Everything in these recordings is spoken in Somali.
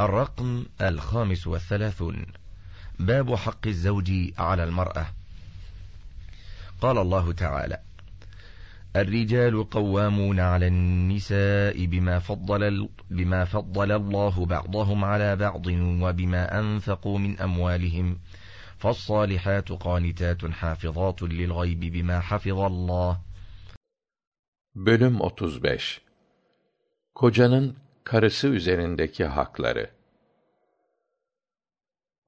الرقم الخامس والثلاثون باب حق الزوج على المرأة قال الله تعالى الرجال قوامون على النساء بما فضل, بما فضل الله بعضهم على بعض وبما أنفقوا من أموالهم فالصالحات قانتات حافظات للغيب بما حفظ الله Bölüm 35 Kocanın karısı üzerindeki hakları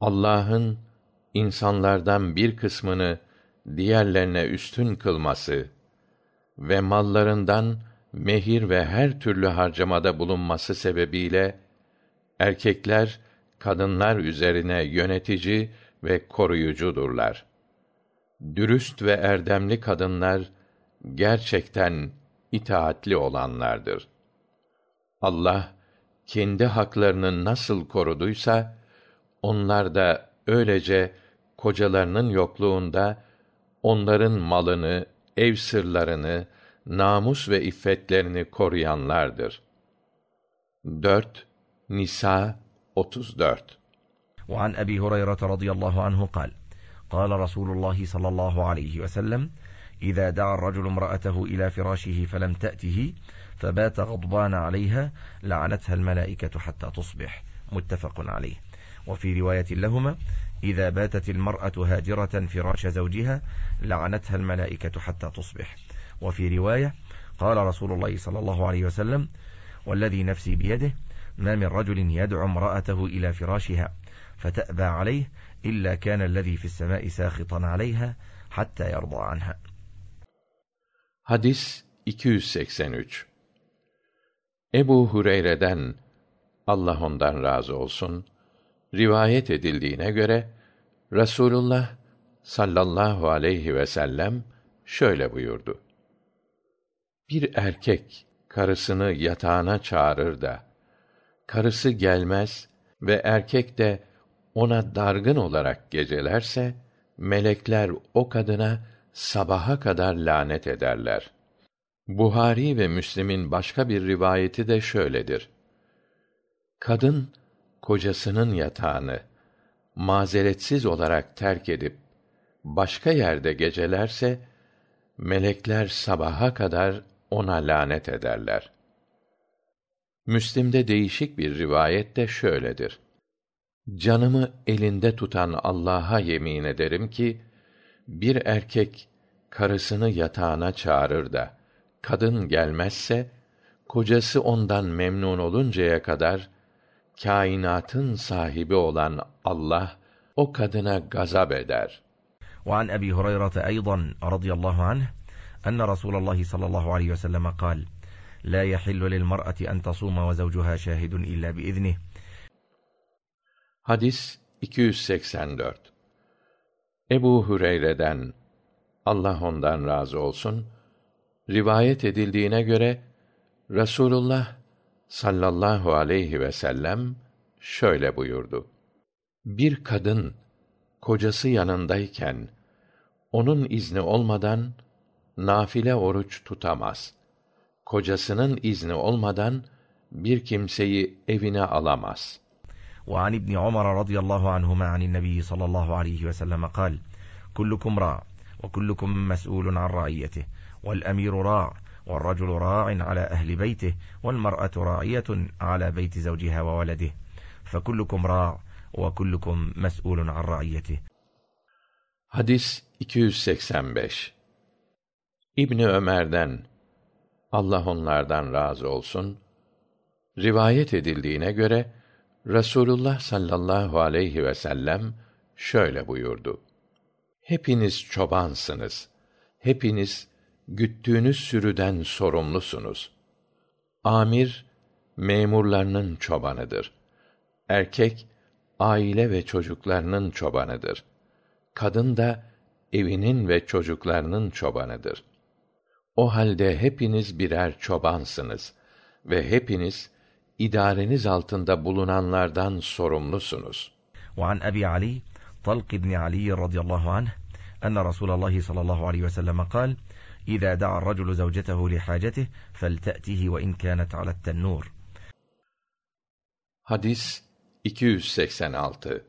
Allah'ın insanlardan bir kısmını diğerlerine üstün kılması ve mallarından mehir ve her türlü harcamada bulunması sebebiyle erkekler kadınlar üzerine yönetici ve koruyucudurlar. Dürüst ve erdemli kadınlar gerçekten itaatli olanlardır. Allah kendi haklarını nasıl koruduysa onlar da öylece kocalarının yokluğunda onların malını, ev sırlarını, namus ve iffetlerini koruyanlardır. 4 Nisa 34 وعن أبي هريرة رضي الله عنه قال قال رسول الله صلى الله عليه وسلم إذا دعا الرجل امرأته إلى فراشه فلم تأته فبات غضبان عليها لعنتها الملائكة حتى تصبح متفق عليه وفي رواية لهما إذا باتت المرأة هاجرة فراش زوجها لعنتها الملائكة حتى تصبح وفي رواية قال رسول الله صلى الله عليه وسلم والذي نفسي بيده ما من رجل يدعو امرأته إلى فراشها فتأبى عليه إلا كان الذي في السماء ساخطا عليها حتى يرضى عنها Hadis 283 Ebu Hureyre'den Allah ondan razı olsun rivayet edildiğine göre Rasulullah sallallahu aleyhi ve sellem şöyle buyurdu. Bir erkek karısını yatağına çağırır da karısı gelmez ve erkek de ona dargın olarak gecelerse melekler o kadına sabaha kadar lanet ederler. Buhari ve Müslim'in başka bir rivayeti de şöyledir. Kadın kocasının yatağını mazeretsiz olarak terk edip başka yerde gecelerse melekler sabaha kadar ona lanet ederler. Müslim'de değişik bir rivayet de şöyledir. Canımı elinde tutan Allah'a yemin ederim ki bir erkek karısını yatağına çağırır da kadın gelmezse kocası ondan memnun oluncaya kadar kainatın sahibi olan Allah o kadına gazap eder. وعن أبي هريرة أيضا رضي الله عنه أن رسول الله صلى الله عليه وسلم قال لا يحل للمرأة أن تصوم وزوجها شاهد إلا بإذنه Hadis 284 Ebu Hüreyre'den Allah ondan razı olsun rivayet edildiğine göre Rasulullah sallallahu aleyhi ve sellem şöyle buyurdu. Bir kadın kocası yanındayken onun izni olmadan nafile oruç tutamaz. Kocasının izni olmadan bir kimseyi evine alamaz. وعن ابن عمر رضي الله عنهما عن النبي صلى الله عليه وسلم قال كلكم راع وكلكم مسؤول عن رعيته والأمير راع والرجل راع على أهل بيته والمرأة راعية على بيت زوجها وولده فكلكم راع وكلكم مسؤول عن رعيته Hadis 285 İbni Ömer'den Allah onlardan razı olsun rivayet edildiğine göre Rasulullah sallallahu aleyhi ve sellem şöyle buyurdu. Hepiniz çobansınız. Hepiniz güttüğünüz sürüden sorumlusunuz. Amir memurlarının çobanıdır. Erkek aile ve çocuklarının çobanıdır. Kadın da evinin ve çocuklarının çobanıdır. O halde hepiniz birer çobansınız ve hepiniz idareniz altında bulunanlardan sorumlusunuz. وعن أبي علي طلق بن علي رضي الله عنه أن رسول الله صلى الله عليه وسلم قال إذا دعا الرجل زوجته لحاجته فلتأته وإن كانت على التنور Hadis 286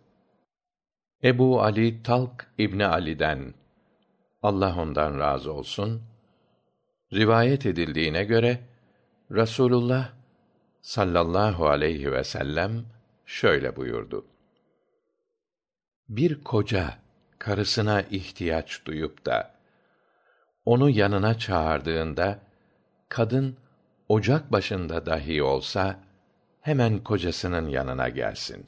Ebu Ali Talk İbni Ali'den Allah ondan razı olsun rivayet edildiğine göre Rasulullah sallallahu aleyhi ve sellem şöyle buyurdu. Bir koca karısına ihtiyaç duyup da onu yanına çağırdığında kadın ocak başında dahi olsa hemen kocasının yanına gelsin.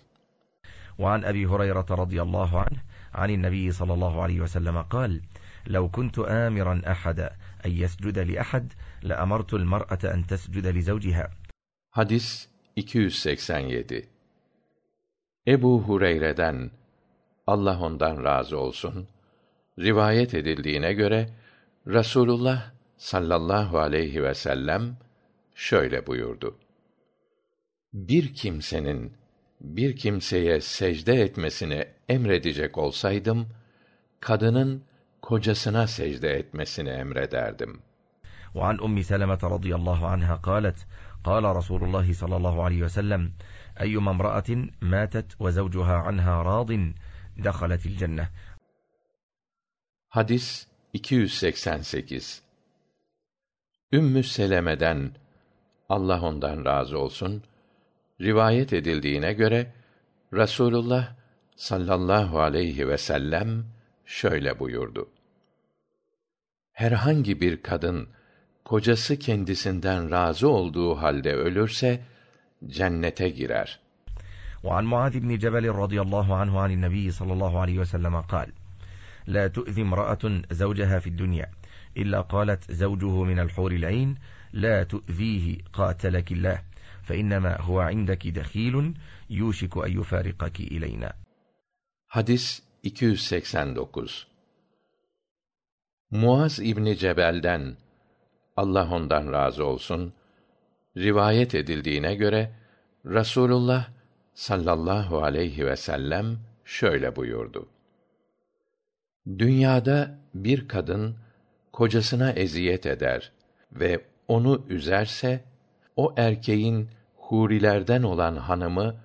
وعن أبي هريرة رضي الله عنه عن النبي صلى الله عليه وسلم قال لو كنت آمرا أحدا أن يسجد لأحد لأمرت المرأة أن تسجد لزوجها Hadis 287 Ebu Hureyre'den Allah ondan razı olsun rivayet edildiğine göre Rasulullah sallallahu aleyhi ve sellem şöyle buyurdu. Bir kimsenin bir kimseye secde etmesini emredecek olsaydım kadının kocasına secde etmesini emrederdim. وعن أم سلمة رضي الله عنها قالت قال رسول الله صلى الله عليه وسلم أيما امرأة ماتت وزوجها عنها راض دخلت الجنة Hadis 288 Ümmü Seleme'den Allah ondan razı olsun rivayet edildiğine göre Rasulullah sallallahu aleyhi ve sellem şöyle buyurdu. Herhangi bir kadın kocası kendisinden razı olduğu halde ölürse cennete girer. وعن معاذ بن جبل رضي الله عنه عن النبي صلى الله عليه وسلم قال لا تؤذي امرأة زوجها في الدنيا إلا قالت زوجه من الحور العين لا تؤذيه قاتلك الله فإنما هو عندك دخيل يوشك أن يفارقك إلينا Hadis 289 Muaz İbni Cebel'den Allah ondan razı olsun rivayet edildiğine göre Rasulullah sallallahu aleyhi ve sellem şöyle buyurdu. Dünyada bir kadın kocasına eziyet eder ve onu üzerse o erkeğin hurilerden olan hanımı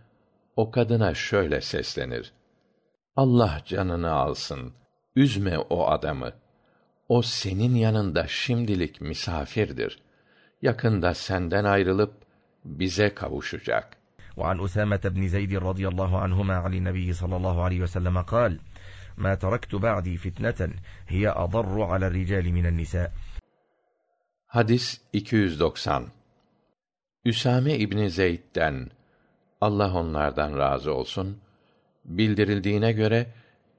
o kadına şöyle seslenir. Allah canını alsın. Üzme o adamı O senin yanında şimdilik misafirdir. Yakında senden ayrılıp bize kavuşacak. وعن أسامة بن زيد رضي الله عنهما عن النبي صلى الله عليه وسلم قال ما تركت بعدي فتنة هي أضر على الرجال من النساء Hadis 290 Üsame İbni Zeyd'den Allah onlardan razı olsun bildirildiğine göre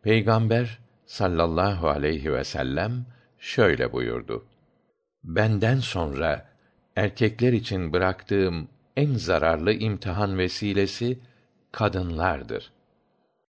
Peygamber sallallahu aleyhi ve sellem şöyle buyurdu. Benden sonra erkekler için bıraktığım en zararlı imtihan vesilesi kadınlardır.